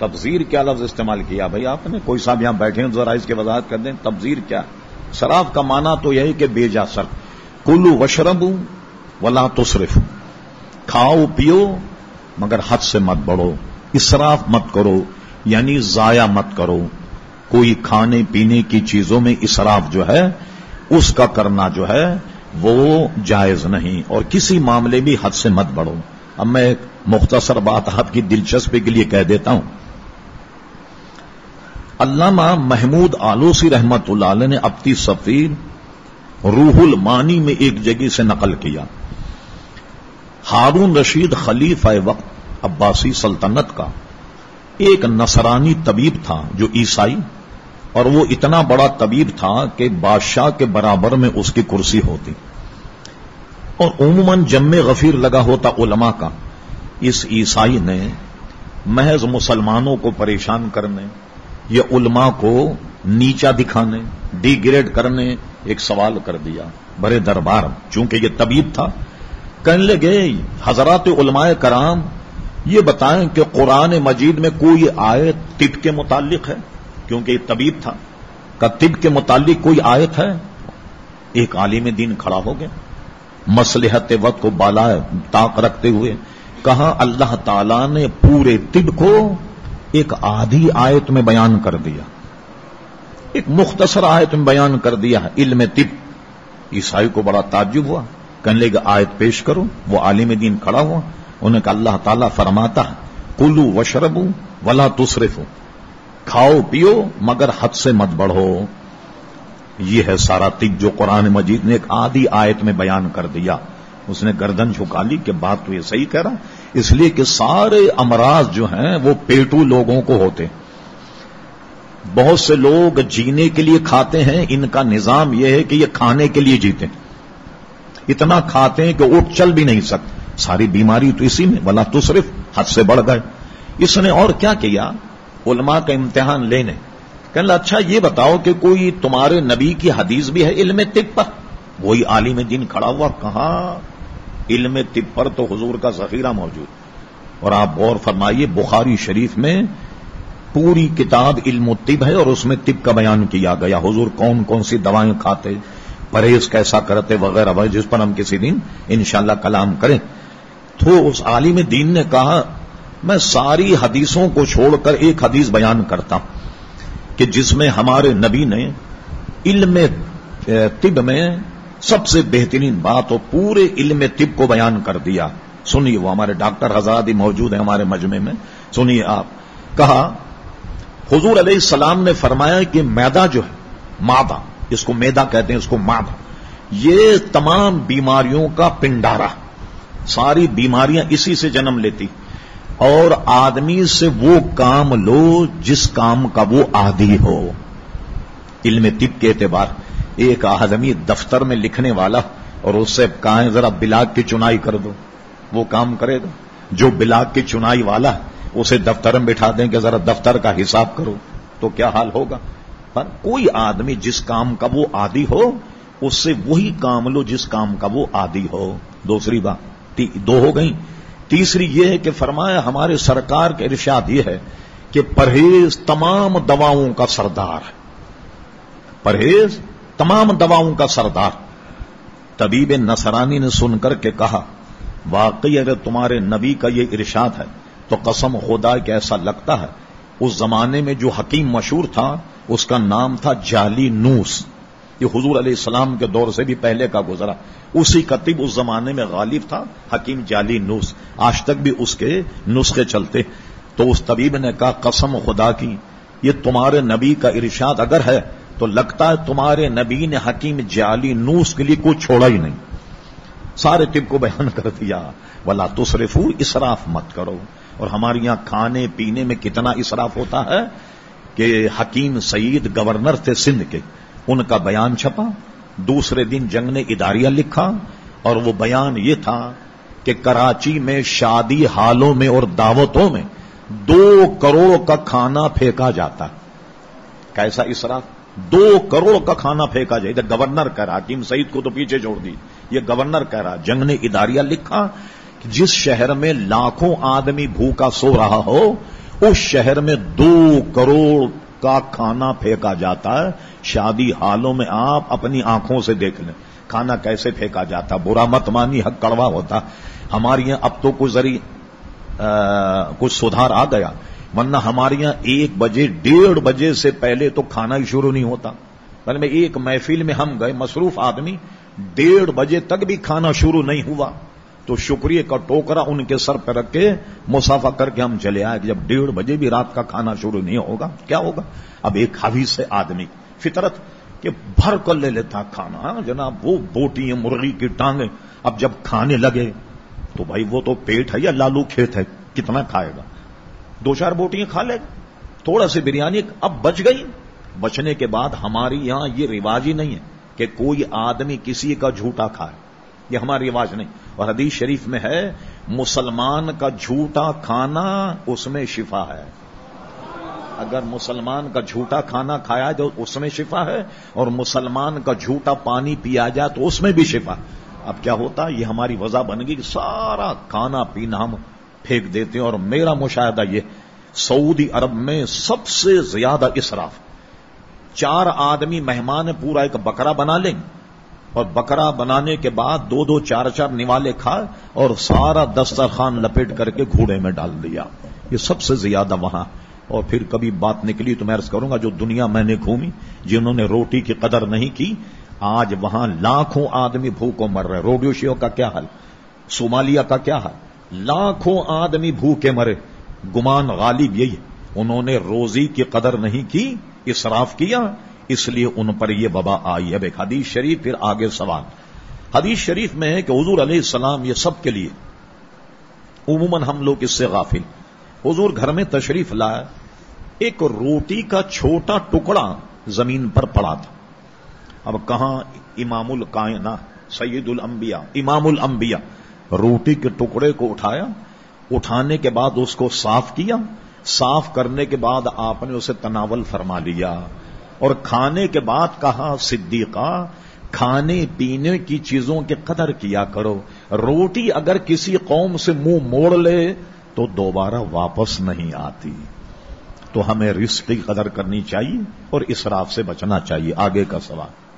تبزیر کیا لفظ استعمال کیا؟ بھائی آپ نے کوئی صاحب یہاں بیٹھے ہیں، ذرا اس کی وضاحت کر دیں تبزیر کیا؟ شراب کا معنی تو یہی کہ بے جا سر۔ کلو وشرب ولا تصرف کھاؤ، پیو، مگر حد سے مت بڑھو۔ اسراف مت کرو یعنی ضائع مت کرو۔ کوئی کھانے پینے کی چیزوں میں اسراف جو ہے، اس کا کرنا جو ہے، وہ جائز نہیں۔ اور کسی معاملے بھی حد سے مت بڑھو۔ اب میں ایک مختصر بات آپ کی دلچسپی کے لیے کہہ دیتا ہوں۔ علامہ محمود آلوسی رحمت اللہ علیہ نے اپنی سفیر روح المانی میں ایک جگہ سے نقل کیا۔ ہارون رشید خلیف وقت عباسی سلطنت کا ایک نصرانی طبیب تھا جو عیسائی اور وہ اتنا بڑا طبیب تھا کہ بادشاہ کے برابر میں اس کی کرسی ہوتی۔ اور عموماً جم غفیر لگا ہوتا علماء کا۔ اس عیسائی نے محض مسلمانوں کو پریشان کرنے یہ علماء کو نیچا دکھانے ڈی گریڈ کرنے ایک سوال کر دیا بڑے دربار چونکہ یہ طبیب تھا۔ کہنے لگے، حضرات علماء کرام، یہ بتائیں کہ قرآن مجید میں کوئی آیت طب کے متعلق ہے؟ کیونکہ یہ طبیب تھا۔ کا طب کے متعلق کوئی آیت ہے؟ ایک عالم دین کھڑا ہو گیا۔ مسلحت وقت کو بالا طاق رکھتے ہوئے کہا، اللہ تعالی نے پورے طب کو ایک آدھی آیت میں بیان کر دیا۔ ایک مختصر آیت میں بیان کر دیا علم طب۔ عیسائی کو بڑا تعجب ہوا۔ کہنے لگے، آیت پیش کرو۔ وہ عالم دین کھڑا ہوا۔ انہیں کہا، اللہ تعالیٰ فرماتا کلو وشرب ولا تصرف کھاؤ، پیو، مگر حد سے مت بڑھو۔ یہ ہے سارا طب جو قرآن مجید نے ایک آدھی آیت میں بیان کر دیا۔ اس نے گردن جھکا لی کہ بات تو یہ صحیح کہہ رہا اس لیے کہ سارے امراض جو ہیں وہ پیٹو لوگوں کو ہوتے بہت سے لوگ جینے کے لیے کھاتے ہیں، ان کا نظام یہ ہے کہ یہ کھانے کے لیے جیتے اتنا کھاتے ہیں کہ اٹھ چل بھی نہیں سکتے ساری بیماری تو اسی میں بلا تو صرف حد سے بڑھ گئے۔ اس نے اور کیا کیا؟ علماء کا امتحان لینے۔ کہ اچھا یہ بتاؤ کہ کوئی تمہارے نبی کی حدیث بھی ہے علم طب پر؟ وہی عالم دین کھڑا ہوا کہاں؟ علم طب پر تو حضور کا ذخیرہ موجود۔ اور آپ غور فرمائیے، بخاری شریف میں پوری کتاب علم و طب ہے اور اس میں طب کا بیان کیا گیا۔ حضور کون کون سی دوائیں کھاتے، پرہیز کیسا کرتے وغیرہ وغیرہ، جس پر ہم کسی دن انشاءاللہ کلام کریں۔ تو اس عالم دین نے کہا، میں ساری حدیثوں کو چھوڑ کر ایک حدیث بیان کرتا ہوں کہ جس میں ہمارے نبی نے علم طب میں سب سے بہترین بات اور پورے علم طب کو بیان کر دیا۔ سنیے، وہ ہمارے ڈاکٹر حضرات ہی موجود ہیں ہمارے مجمع میں۔ سنیے آپ، کہا، حضور علیہ السلام نے فرمایا کہ میدا جو ہے، مادہ، اس کو میدا کہتے ہیں، اس کو مادہ۔ یہ تمام بیماریوں کا پنڈارا ساری بیماریاں اسی سے جنم لیتی۔ اور آدمی سے وہ کام لو جس کام کا وہ عادی ہو۔ علم طب کے اعتبار۔ ایک آدمی دفتر میں لکھنے والا اور اس سے کہیں ذرا بلاک کی چنائی کر دو، وہ کام کرے گا۔ جو بلاک کی چنائی والا اسے دفتر میں بٹھا دیں کہ ذرا دفتر کا حساب کرو، تو کیا حال ہوگا؟ پر کوئی آدمی جس کام کا وہ عادی ہو، اس سے وہی کام لو جس کام کا وہ عادی ہو۔ دوسری بات دو ہو گئی تیسری یہ ہے کہ فرمایا، ہمارے سرکار کے ارشاد یہ ہے کہ پرہیز تمام دواؤں کا سردار۔ ہے پرہیز تمام دواؤں کا سردار۔ طبیب نصرانی نے سن کر کے کہا، واقعی اگر تمہارے نبی کا یہ ارشاد ہے، تو قسم خدا کہ ایسا لگتا ہے، اس زمانے میں جو حکیم مشہور تھا، اس کا نام تھا جالی نوس۔ یہ حضور علیہ السلام کے دور سے بھی پہلے کا گزرا۔ اسی کتب اس زمانے میں غالب تھا، حکیم جالی نوس۔ آج تک بھی اس کے نسخے چلتے۔ تو اس طبیب نے کہا، قسم خدا کی، یہ تمہارے نبی کا ارشاد اگر ہے تو لگتا ہے تمہارے نبی نے حکیم جالی نوس کے لیے کچھ چھوڑا ہی نہیں۔ سارے طب کو بیان کر دیا۔ ولا تصرف اسراف مت کرو۔ اور ہمارے یہاں کھانے پینے میں کتنا اسراف ہوتا ہے کہ حکیم سعید گورنر تھے سندھ کے۔ ان کا بیان چھپا، دوسرے دن جنگ نے اداریہ لکھا۔ اور وہ بیان یہ تھا کہ کراچی میں شادی حالوں میں اور دعوتوں میں دو کروڑ کا کھانا پھینکا جاتا۔ کیسا اسراف؟ دو کروڑ کا کھانا پھینکا جائے۔ ادھر گورنر کہہ رہا، حکیم سعید کو تو پیچھے چھوڑ دی۔ یہ گورنر کہہ رہا، جنگ نے اداریہ لکھا کہ جس شہر میں لاکھوں آدمی بھوکا سو رہا ہو، اس شہر میں دو کروڑ کا کھانا پھینکا جاتا ہے۔ شادی حالوں میں آپ اپنی آنکھوں سے دیکھ لیں۔ کھانا کیسے پھینکا جاتا؟ برا مت مانی، حق کڑوا ہوتا۔ ہمارے یہاں اب تو کچھ ذریعے کچھ سدھار آ گیا۔ ورنہ ہمارے یہاں ایک بجے، ڈیڑھ بجے سے پہلے تو کھانا ہی شروع نہیں ہوتا۔ پہلے میں ایک محفل میں ہم گئے، مصروف آدمی، ڈیڑھ بجے تک بھی کھانا شروع نہیں ہوا۔ تو شکریہ کا ٹوکرا ان کے سر پہ رکھ کے مسافہ کر کے ہم چلے آئے کہ جب ڈیڑھ بجے بھی رات کا کھانا شروع نہیں ہوگا، کیا ہوگا؟ اب ایک حوی سے آدمی، فطرت کہ بھر کر لے لیتا کھانا ہاں جناب، وہ بوٹی مرغی کی ٹانگیں۔ اب جب کھانے لگے تو بھائی وہ تو پیٹ ہے یا لالو کھیت ہے؟ کتنا کھائے گا؟ دو چار بوٹیاں کھا لے۔ گا تھوڑا سی بریانی اب بچ گئی۔ بچنے کے بعد ہماری یہاں یہ رواج ہی نہیں ہے کہ کوئی آدمی کسی کا جھوٹا کھائے یہ ہمارا رواج نہیں۔ اور حدیث شریف میں ہے، مسلمان کا جھوٹا کھانا اس میں شفا ہے۔ اگر مسلمان کا جھوٹا کھانا کھایا تو اس میں شفا ہے، اور مسلمان کا جھوٹا پانی پیا جائے تو اس میں بھی شفا۔ اب کیا ہوتا یہ ہماری وجہ بن گئی۔ سارا کھانا پینا ہم پھینک دیتے ہیں اور میرا مشاہدہ یہ سعودی عرب میں سب سے زیادہ اسراف۔ چار آدمی مہمان پورا ایک بکرا بنا لیں۔ اور بکرا بنانے کے بعد دو دو چار چار نوالے کھائے اور سارا دسترخوان لپیٹ کر کے گھوڑے میں ڈال دیا۔ یہ سب سے زیادہ وہاں۔ اور پھر کبھی بات نکلی تو میں عرض کروں گا، جو دنیا میں نے گھومی، جنہوں نے روٹی کی قدر نہیں کی، آج وہاں لاکھوں آدمی بھوکوں مر رہے روڈیوشیوں کا کیا حال؟ صومالیہ کا کیا حال؟ لاکھوں آدمی بھوکے مرے۔ گمان غالب یہی انہوں نے روزی کی قدر نہیں کی، اسراف کیا۔ اس لیے ان پر یہ وبا آئی اب ایک حدیث شریف، پھر آگے سوال۔ حدیث شریف میں ہے کہ حضور علیہ السلام یہ سب کے لیے، عموماً ہم لوگ اس سے غافل۔ حضور گھر میں تشریف لایا ایک روٹی کا چھوٹا ٹکڑا زمین پر پڑا تھا۔ اب کہاں امام القائنہ، سید الانبیاء؟ امام الانبیاء۔ روٹی کے ٹکڑے کو اٹھایا، اٹھانے کے بعد اس کو صاف کیا۔ صاف کرنے کے بعد آپ نے اسے تناول فرما لیا۔ اور کھانے کے بعد کہا، صدیقہ، کھانے پینے کی چیزوں کی قدر کیا کرو۔ روٹی اگر کسی قوم سے منہ موڑ لے تو دوبارہ واپس نہیں آتی۔ تو ہمیں رزق کی قدر کرنی چاہیے اور اسراف سے بچنا چاہیے۔ آگے کا سوال۔